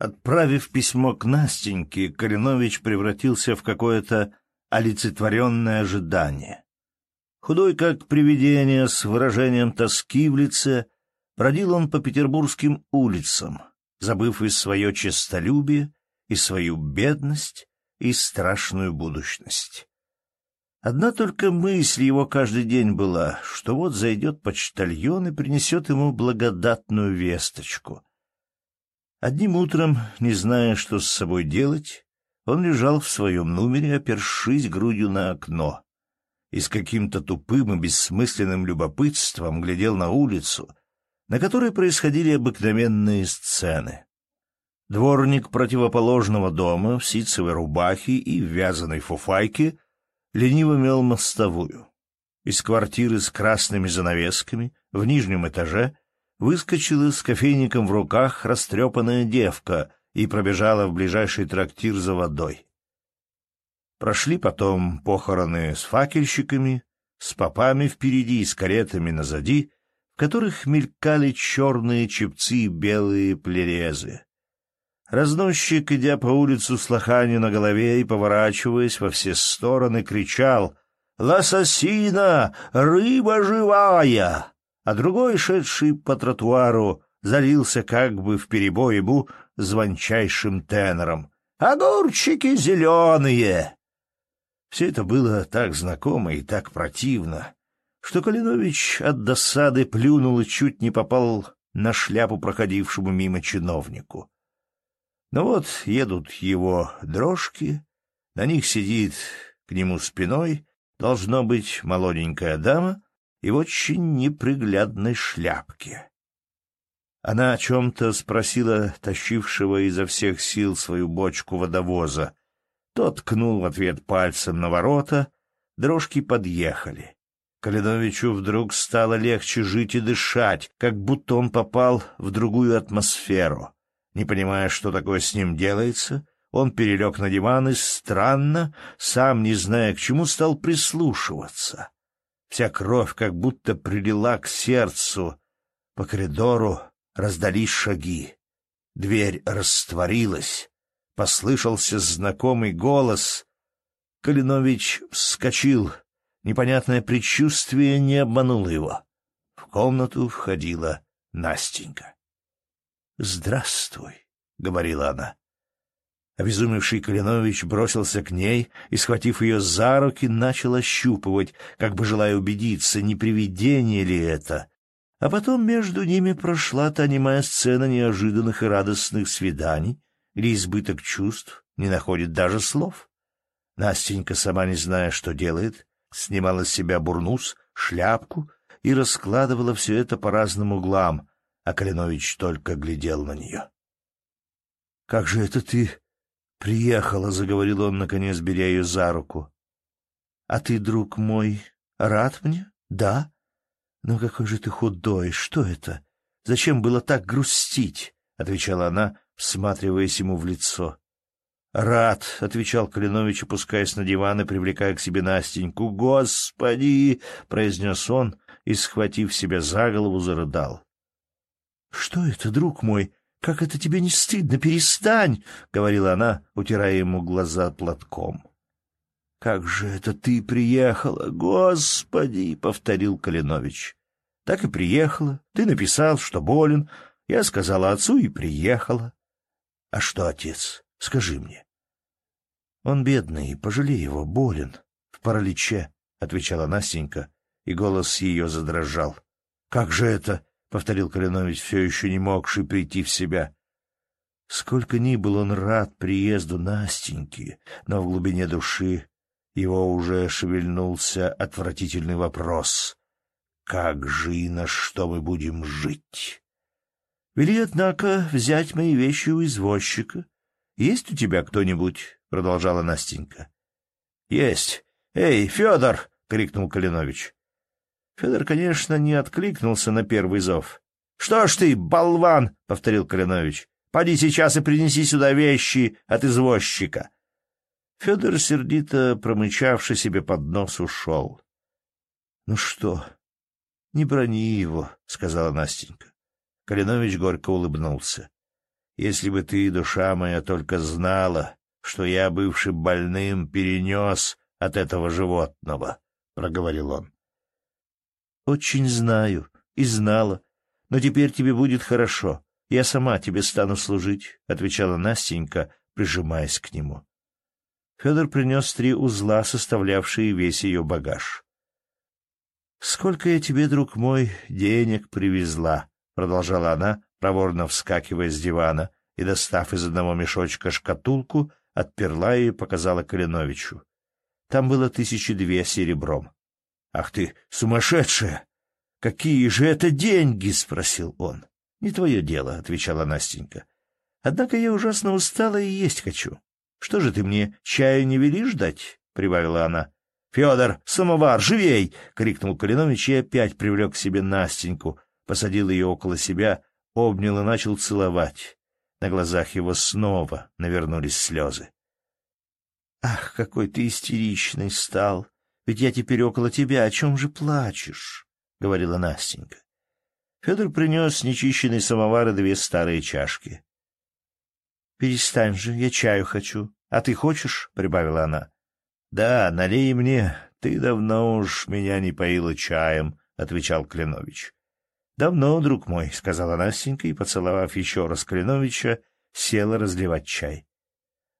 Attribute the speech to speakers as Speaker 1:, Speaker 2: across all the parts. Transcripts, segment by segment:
Speaker 1: Отправив письмо к Настеньке, Калинович превратился в какое-то олицетворенное ожидание. Худой как привидение, с выражением тоски в лице, бродил он по петербургским улицам, забыв и свое честолюбие, и свою бедность, и страшную будущность. Одна только мысль его каждый день была, что вот зайдет почтальон и принесет ему благодатную весточку. Одним утром, не зная, что с собой делать, он лежал в своем номере, опершись грудью на окно, и с каким-то тупым и бессмысленным любопытством глядел на улицу, на которой происходили обыкновенные сцены. Дворник противоположного дома в ситцевой рубахе и вязаной фуфайке лениво мел мостовую. Из квартиры с красными занавесками в нижнем этаже выскочила с кофейником в руках растрепанная девка и пробежала в ближайший трактир за водой. Прошли потом похороны с факельщиками, с попами впереди и с каретами назади, в которых мелькали черные чепцы и белые плерезы. Разносчик, идя по улицу с лоханью на голове и поворачиваясь во все стороны, кричал «Лососина! Рыба живая!» А другой, шедший по тротуару, залился как бы в перебой ему звончайшим тенором. «Огурчики зеленые!» Все это было так знакомо и так противно, что Калинович от досады плюнул и чуть не попал на шляпу проходившему мимо чиновнику. Но вот едут его дрожки, на них сидит к нему спиной, должно быть, молоденькая дама и в очень неприглядной шляпке. Она о чем-то спросила тащившего изо всех сил свою бочку водовоза. Тот ткнул в ответ пальцем на ворота, дрожки подъехали. Калиновичу вдруг стало легче жить и дышать, как будто он попал в другую атмосферу. Не понимая, что такое с ним делается, он перелег на диван и странно, сам не зная к чему, стал прислушиваться. Вся кровь как будто прилила к сердцу. По коридору раздались шаги. Дверь растворилась. Послышался знакомый голос. Калинович вскочил. Непонятное предчувствие не обмануло его. В комнату входила Настенька. «Здравствуй», — говорила она. Обезумевший Калинович бросился к ней и, схватив ее за руки, начал ощупывать, как бы желая убедиться, не привидение ли это. А потом между ними прошла та немая сцена неожиданных и радостных свиданий, где избыток чувств не находит даже слов. Настенька, сама не зная, что делает, снимала с себя бурнус, шляпку и раскладывала все это по разным углам, а Калинович только глядел на нее. — Как же это ты «Приехала», — заговорил он, наконец, беря ее за руку. «А ты, друг мой, рад мне? Да? Но какой же ты худой! Что это? Зачем было так грустить?» — отвечала она, всматриваясь ему в лицо. «Рад», — отвечал Калинович, опускаясь на диван и привлекая к себе Настеньку. «Господи!» — произнес он и, схватив себя за голову, зарыдал. «Что это, друг мой?» «Как это тебе не стыдно? Перестань!» — говорила она, утирая ему глаза платком. «Как же это ты приехала? Господи!» — повторил Калинович. «Так и приехала. Ты написал, что болен. Я сказала отцу и приехала». «А что, отец? Скажи мне». «Он бедный, пожалей его, болен, в параличе», — отвечала Настенька, и голос ее задрожал. «Как же это?» — повторил Калинович, все еще не могший прийти в себя. Сколько ни был он рад приезду Настеньки, но в глубине души его уже шевельнулся отвратительный вопрос. «Как же и на что мы будем жить?» «Вели, однако, взять мои вещи у извозчика. Есть у тебя кто-нибудь?» — продолжала Настенька. «Есть. Эй, Федор!» — крикнул Калинович. Федор, конечно, не откликнулся на первый зов. — Что ж ты, болван! — повторил Калинович. — Поди сейчас и принеси сюда вещи от извозчика. Федор, сердито промычавший себе под нос, ушел. — Ну что, не брони его, — сказала Настенька. Калинович горько улыбнулся. — Если бы ты, душа моя, только знала, что я, бывший больным, перенес от этого животного, — проговорил он.
Speaker 2: — Очень знаю и знала, но теперь тебе будет хорошо. Я сама тебе стану служить, — отвечала Настенька, прижимаясь к нему. Федор принес три узла, составлявшие весь ее багаж. — Сколько я тебе, друг мой, денег привезла, — продолжала она, проворно вскакивая с дивана, и, достав из одного мешочка шкатулку, отперла ее и показала Калиновичу. Там было тысячи две серебром. — Ах ты, сумасшедшая! Какие же это деньги? — спросил он. — Не твое дело, — отвечала Настенька. — Однако я ужасно устала и есть хочу. Что же ты мне, чаю не велишь дать? — прибавила она. — Федор, самовар, живей! — крикнул Калинович и опять привлек к себе Настеньку, посадил ее около себя, обнял и начал целовать. На глазах его снова навернулись слезы. — Ах, какой ты истеричный стал! Ведь я теперь около тебя, о чем же плачешь? — говорила Настенька. Федор принес нечищенный самовар и две старые чашки. «Перестань же, я чаю хочу. А ты хочешь?» — прибавила она. «Да, налей мне. Ты давно уж меня не поила чаем», — отвечал Кленович. «Давно, друг мой», — сказала Настенька и, поцеловав еще раз Кленовича, села разливать чай.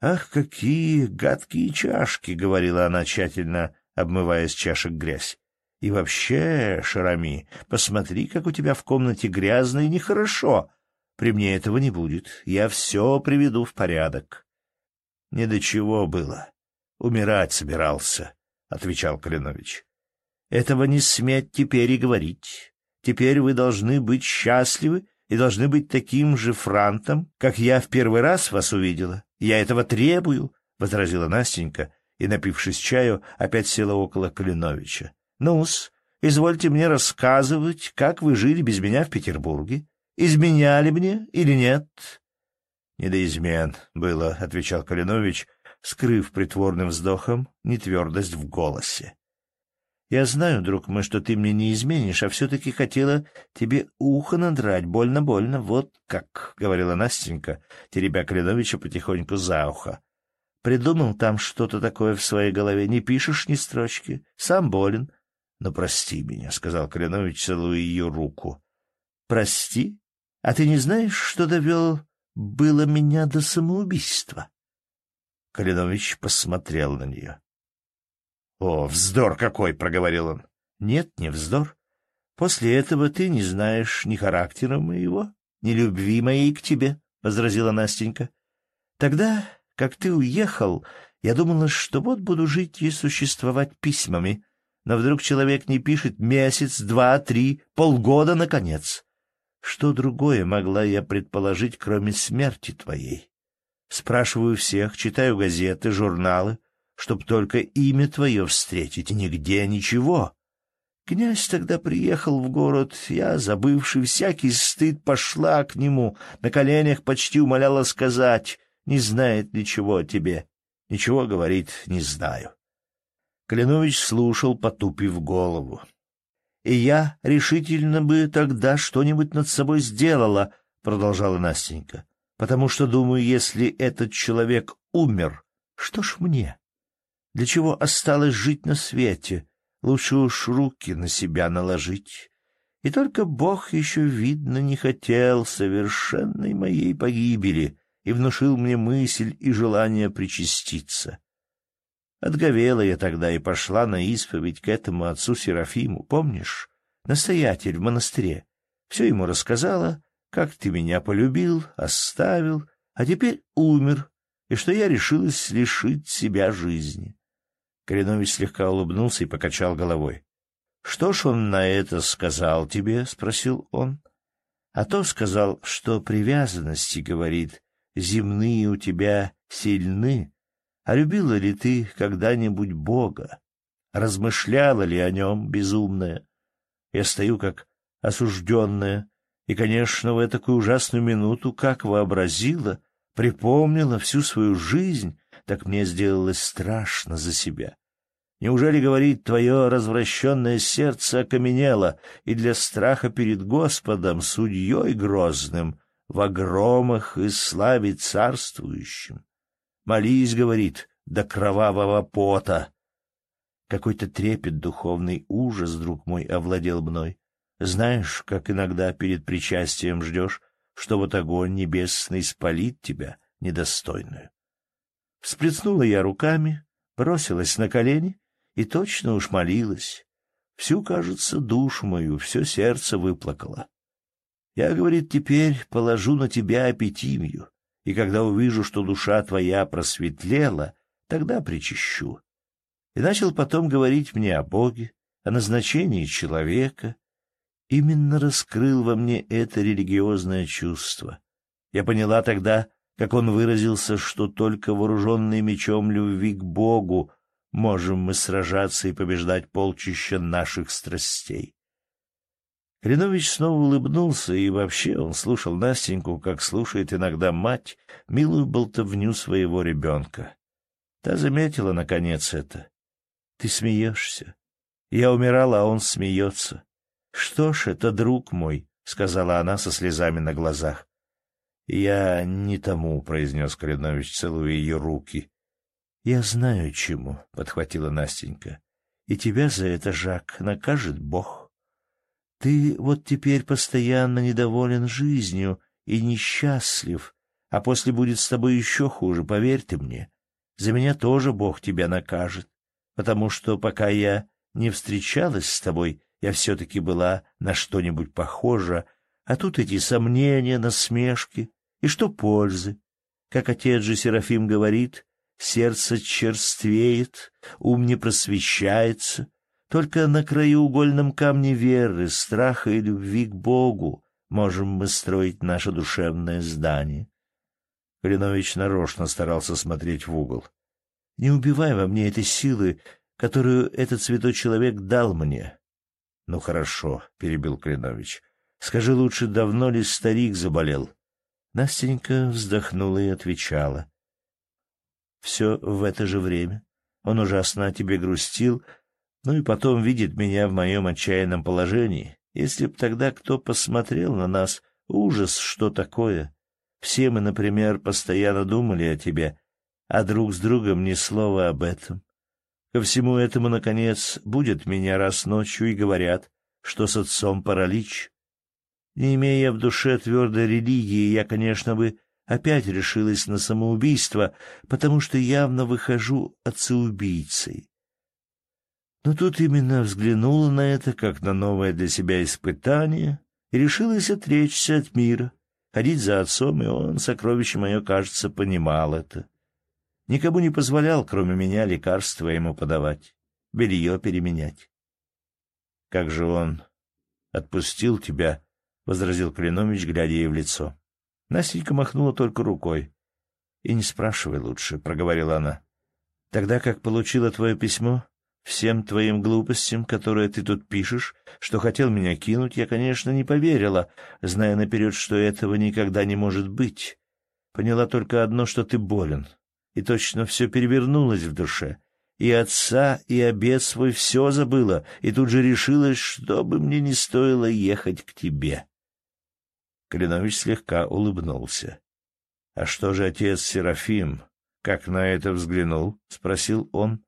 Speaker 2: «Ах, какие гадкие чашки!» — говорила она, тщательно обмывая с чашек грязь. «И вообще, Шарами, посмотри, как у тебя в комнате грязно и нехорошо. При мне этого не будет. Я все приведу в порядок. — Не до чего было. Умирать собирался, — отвечал Калинович. — Этого не сметь теперь и говорить. Теперь вы должны быть счастливы и должны быть таким же франтом, как я в первый раз вас увидела. Я этого требую, — возразила Настенька, и, напившись чаю, опять села около Калиновича. — Ну-с, извольте мне рассказывать, как вы жили без меня в Петербурге. Изменяли мне или нет? — Не до измен было, — отвечал Калинович, скрыв притворным вздохом нетвердость в голосе. — Я знаю, друг мой, что ты мне не изменишь, а все-таки хотела тебе ухо надрать, больно-больно, вот как, — говорила Настенька, теребя Калиновича потихоньку за ухо. — Придумал там что-то такое в своей голове, не пишешь ни строчки, сам болен. — Ну, прости меня, — сказал Калинович, целуя ее руку. — Прости? А ты не знаешь, что довел было меня до самоубийства? Калинович посмотрел на нее. — О, вздор какой! — проговорил он. — Нет, не вздор. После этого ты не знаешь ни характера моего, ни любви моей к тебе, — возразила Настенька. — Тогда, как ты уехал, я думала, что вот буду жить и существовать письмами. Но вдруг человек не пишет месяц, два, три, полгода, наконец. Что другое могла я предположить, кроме смерти твоей? Спрашиваю всех, читаю газеты, журналы, чтоб только имя твое встретить, нигде ничего. Князь тогда приехал в город, я, забывший всякий стыд, пошла к нему, на коленях почти умоляла сказать, не знает ничего о тебе. Ничего, говорит, не знаю. Калинович слушал, потупив голову и я решительно бы тогда что-нибудь над собой сделала, — продолжала Настенька, — потому что, думаю, если этот человек умер, что ж мне? Для чего осталось жить на свете? Лучше уж руки на себя наложить. И только Бог еще, видно, не хотел совершенной моей погибели и внушил мне мысль и желание причаститься. Отговела я тогда и пошла на исповедь к этому отцу Серафиму, помнишь? Настоятель в монастыре. Все ему рассказала, как ты меня полюбил, оставил, а теперь умер, и что я решилась лишить себя жизни. Коренович слегка улыбнулся и покачал головой. — Что ж он на это сказал тебе? — спросил он. — А то сказал, что привязанности, говорит, земные у тебя сильны, а любила ли ты когда-нибудь Бога? Размышляла ли о нем безумная? Я стою как осужденная, и, конечно, в эту ужасную минуту, как вообразила, припомнила всю свою жизнь, так мне сделалось страшно за себя. Неужели, говорит, твое развращенное сердце окаменело, и для страха перед Господом, судьей грозным,
Speaker 1: в громах и славе царствующим. Молись, говорит, до кровавого пота. Какой-то трепет, духовный ужас, друг мой, овладел мной. Знаешь, как иногда перед причастием ждешь, что вот огонь небесный спалит тебя, недостойную. Всплеснула я руками, бросилась на колени и точно уж молилась. Всю, кажется, душу мою, все сердце выплакала. Я, говорит, теперь положу на тебя аппетимию, и когда увижу, что душа твоя просветлела, тогда причащу. И начал потом говорить мне о Боге, о назначении человека. Именно раскрыл во мне это религиозное чувство. Я поняла тогда, как он выразился, что только вооруженный мечом любви к Богу можем мы сражаться и побеждать полчища наших страстей. Калинович снова улыбнулся, и вообще он слушал Настеньку, как слушает иногда мать милую болтовню своего ребенка. Та заметила, наконец, это. «Ты смеешься. Я умирала, а он смеется. Что ж, это друг мой», — сказала она со слезами на глазах. «Я не тому», — произнес Калинович, целуя ее руки. «Я знаю, чему», — подхватила Настенька. «И тебя за это, Жак, накажет Бог». Ты вот теперь постоянно недоволен жизнью и несчастлив, а после будет с тобой еще хуже, поверь ты мне. За меня тоже Бог тебя накажет, потому что пока я не встречалась с тобой, я все-таки была на что-нибудь похожа, а тут эти сомнения, насмешки. И что пользы? Как отец же Серафим говорит, сердце черствеет, ум не просвещается, только на краеугольном камне веры, страха и любви к Богу можем мы строить наше душевное здание. Калинович нарочно старался смотреть в угол. Не убивай во мне этой силы, которую этот святой человек дал мне. — Ну хорошо, — перебил Калинович. — Скажи лучше, давно ли старик заболел? Настенька вздохнула и отвечала. — Все в это же время. Он ужасно о тебе грустил, — ну и потом видит меня в моем отчаянном положении. Если б тогда кто посмотрел на нас, ужас, что такое. Все мы, например, постоянно думали о тебе, а друг с другом ни слова об этом. Ко всему этому, наконец, будет меня раз ночью и говорят, что с отцом паралич. Не имея в душе твердой религии, я, конечно, бы опять решилась на самоубийство, потому что явно выхожу отцеубийцей. Но тут именно взглянула на это, как на новое для себя испытание, и решилась отречься от мира, ходить за отцом, и он, сокровище мое, кажется, понимал это. Никому не позволял, кроме меня, лекарства ему подавать, белье переменять. — Как же он отпустил тебя? — возразил Клинович, глядя ей в лицо. Настенька махнула только рукой. — И не спрашивай лучше, — проговорила она. — Тогда как получила твое письмо, Всем твоим глупостям, которые ты тут пишешь, что хотел меня кинуть, я, конечно, не поверила, зная наперед, что этого никогда не может быть. Поняла только одно, что ты болен. И точно все перевернулось в душе. И отца, и обед свой все забыла, и тут же решилась, что бы мне не стоило ехать к тебе. Калинович слегка улыбнулся. — А что же отец Серафим? Как на это взглянул? — спросил он.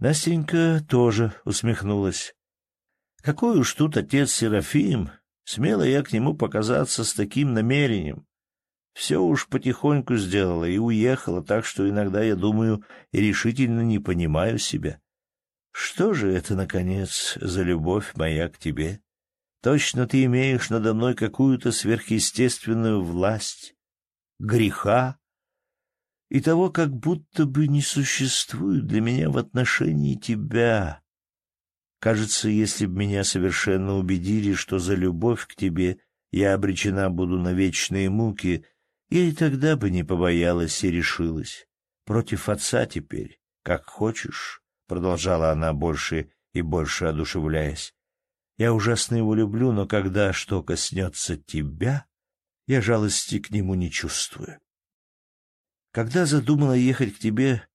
Speaker 1: Настенька тоже усмехнулась. Какой уж тут отец Серафим, смело я к нему показаться с таким намерением. Все уж потихоньку сделала и уехала, так что иногда я думаю и решительно не понимаю себя. Что же это, наконец, за любовь моя к тебе? Точно ты имеешь надо мной какую-то сверхъестественную власть, греха, и того, как будто бы не существует для меня в отношении тебя. Кажется, если б меня совершенно убедили, что за любовь к тебе я обречена буду на вечные муки, я и тогда бы не побоялась и решилась. Против отца теперь, как хочешь, — продолжала она больше и больше одушевляясь. Я ужасно его люблю, но когда что коснется тебя, я жалости к нему не чувствую. Когда задумала ехать к тебе,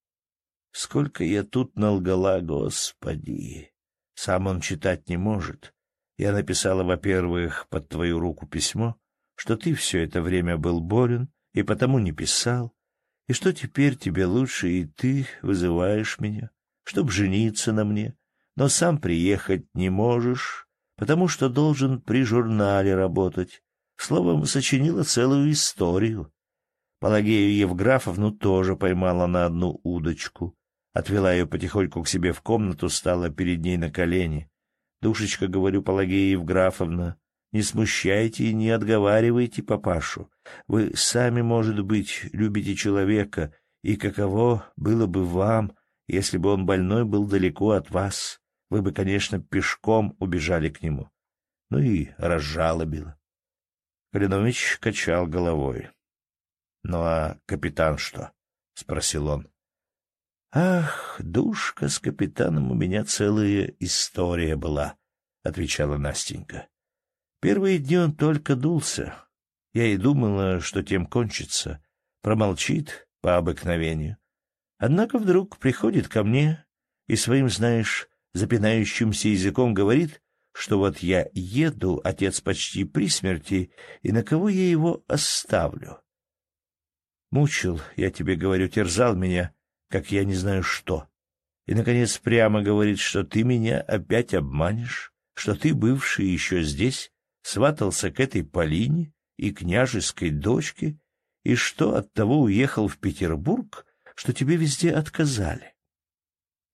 Speaker 1: сколько я тут налгала, господи. Сам он читать не может. Я написала, во-первых, под твою руку письмо,
Speaker 2: что ты все это время был болен и потому не писал, и что теперь тебе лучше, и ты вызываешь меня, чтоб жениться на мне, но сам приехать не можешь, потому что должен при журнале работать. Словом, сочинила целую историю. Палагею Евграфовну тоже поймала на одну удочку. Отвела ее потихоньку к себе в комнату, стала перед ней на колени. «Душечка, — говорю, Палагея Евграфовна, — не смущайте и не отговаривайте папашу. Вы сами, может быть, любите человека, и каково было бы вам, если бы он больной был далеко от вас. Вы бы, конечно, пешком убежали к нему. Ну и разжалобило. Калинович качал головой. — Ну а капитан что? — спросил он. — Ах, душка с капитаном у меня целая история была, — отвечала Настенька. Первые дни он только дулся. Я и думала, что тем кончится. Промолчит по обыкновению. Однако вдруг приходит ко мне и своим, знаешь, запинающимся языком говорит, что вот я еду, отец почти при смерти, и на кого я его оставлю? Мучил, я тебе говорю, терзал меня, как я не знаю что. И, наконец, прямо говорит, что ты меня опять обманешь, что ты, бывший еще здесь, сватался к этой Полине и княжеской дочке, и что оттого уехал в Петербург, что тебе везде отказали.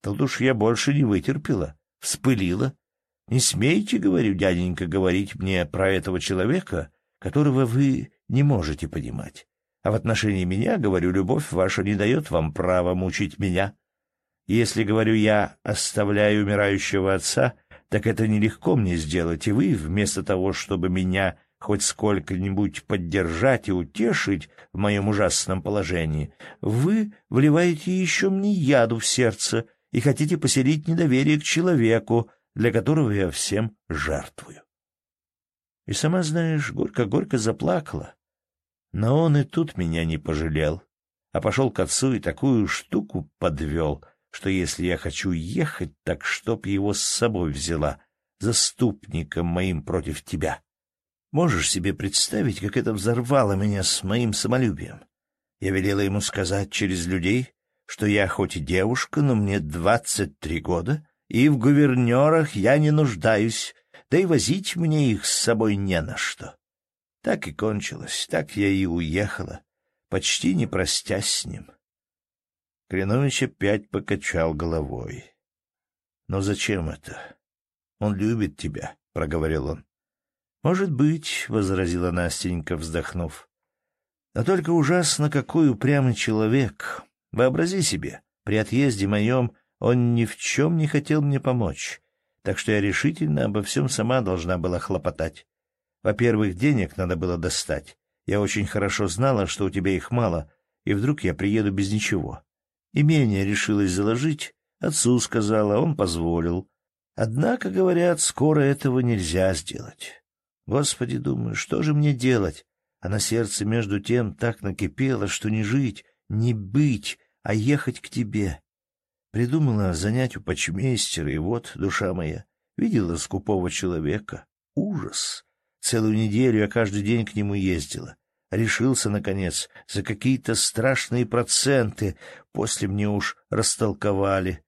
Speaker 2: Тут уж я больше не вытерпела, вспылила. Не смейте, говорю, дяденька, говорить мне про этого человека, которого вы не можете понимать. А в отношении меня, говорю, любовь ваша не дает вам права мучить меня. Если, говорю, я оставляю умирающего отца, так это нелегко мне сделать, и вы, вместо того, чтобы меня хоть сколько-нибудь поддержать и утешить в моем ужасном положении, вы вливаете еще мне яду в сердце и хотите поселить недоверие к человеку, для которого я всем жертвую. И сама, знаешь, горько-горько заплакала. Но он и тут меня не пожалел, а пошел к отцу и такую штуку подвел, что если я хочу ехать, так чтоб его с собой взяла, заступником моим против тебя. Можешь себе представить, как это взорвало меня с моим самолюбием? Я велела ему сказать через людей, что я хоть и девушка, но мне двадцать три года, и в гувернерах я не нуждаюсь, да и возить мне их с собой не на что. Так и кончилось, так я и уехала, почти не простясь с ним. Кренович опять покачал головой. — Но зачем это? Он любит тебя, — проговорил он. «Может быть», — возразила Настенька, вздохнув. «Но только ужасно, какой упрямый человек. Вообрази себе, при отъезде моем он ни в чем не хотел мне помочь, так что я решительно обо всем сама должна была хлопотать. Во-первых, денег надо было достать. Я очень хорошо знала, что у тебя их мало, и вдруг я приеду без ничего. Имение решилась заложить, отцу сказала, он позволил. Однако, говорят, скоро этого нельзя сделать. Господи, думаю, что же мне делать? А на сердце между тем так накипело, что не жить, не быть, а ехать к тебе. Придумала занять у почмейстера, и вот, душа моя, видела скупого человека. Ужас! Целую неделю я каждый день к нему ездила. Решился, наконец, за какие-то страшные проценты. После мне уж растолковали.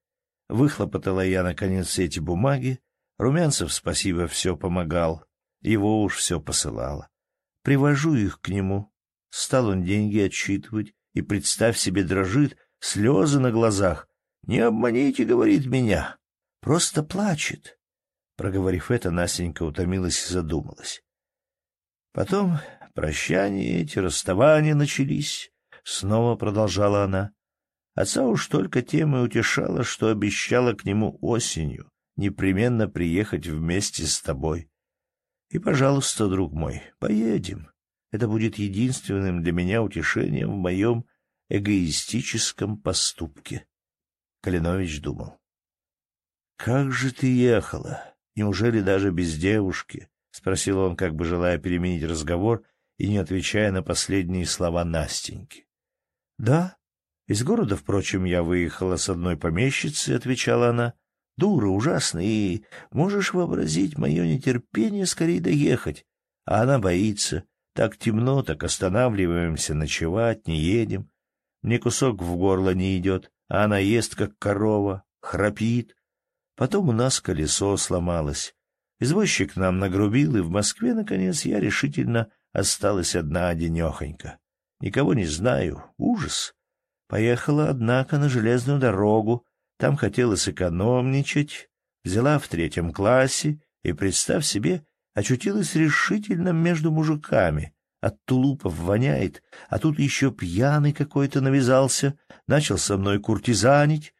Speaker 2: Выхлопотала я, наконец, эти бумаги. Румянцев, спасибо, все помогал. Его уж все посылало. Привожу их к нему. Стал он деньги отсчитывать, и, представь себе, дрожит, слезы на глазах. «Не обманите, — говорит меня, — просто плачет». Проговорив это, Настенька утомилась и задумалась. Потом прощания эти, расставания начались. Снова продолжала она. Отца уж только тем и утешала, что обещала к нему осенью непременно приехать вместе с тобой. И, пожалуйста, друг мой, поедем. Это будет единственным для меня утешением в моем эгоистическом поступке. Калинович думал. — Как же ты ехала? Неужели даже без девушки? — спросил он, как бы желая переменить разговор и не отвечая на последние слова Настеньки. — Да. Из города, впрочем, я выехала с одной помещицей, — отвечала она. Дура ужасная, и можешь вообразить мое нетерпение скорее доехать. А она боится. Так темно, так останавливаемся ночевать, не едем. Мне кусок в горло не идет, а она ест, как корова, храпит. Потом у нас колесо сломалось. Извозчик нам нагрубил, и в Москве, наконец, я решительно осталась одна одинехонька. Никого не знаю. Ужас. Поехала, однако, на железную дорогу. Там хотела сэкономничать. Взяла в третьем классе и, представь себе, очутилась решительно между мужиками. От тулупов воняет, а тут еще пьяный какой-то навязался, начал со мной куртизанить.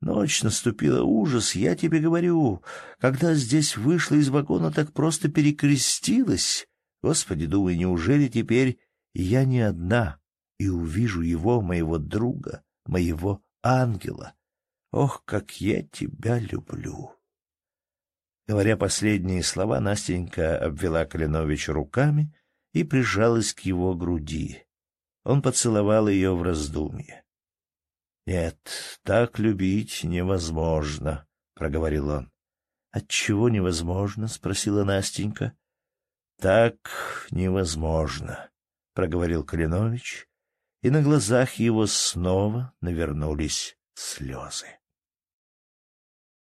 Speaker 2: Ночь наступила ужас, я тебе говорю. Когда здесь вышла из вагона, так просто перекрестилась. Господи, думаю, неужели теперь я не одна и увижу его, моего друга, моего ангела? Ох, как я тебя люблю! Говоря последние слова, Настенька обвела Калиновича руками и прижалась к его груди. Он поцеловал ее в раздумье. — Нет, так любить невозможно, — проговорил он. — Отчего невозможно? — спросила Настенька. — Так невозможно, — проговорил Калинович, и на глазах его снова навернулись слезы.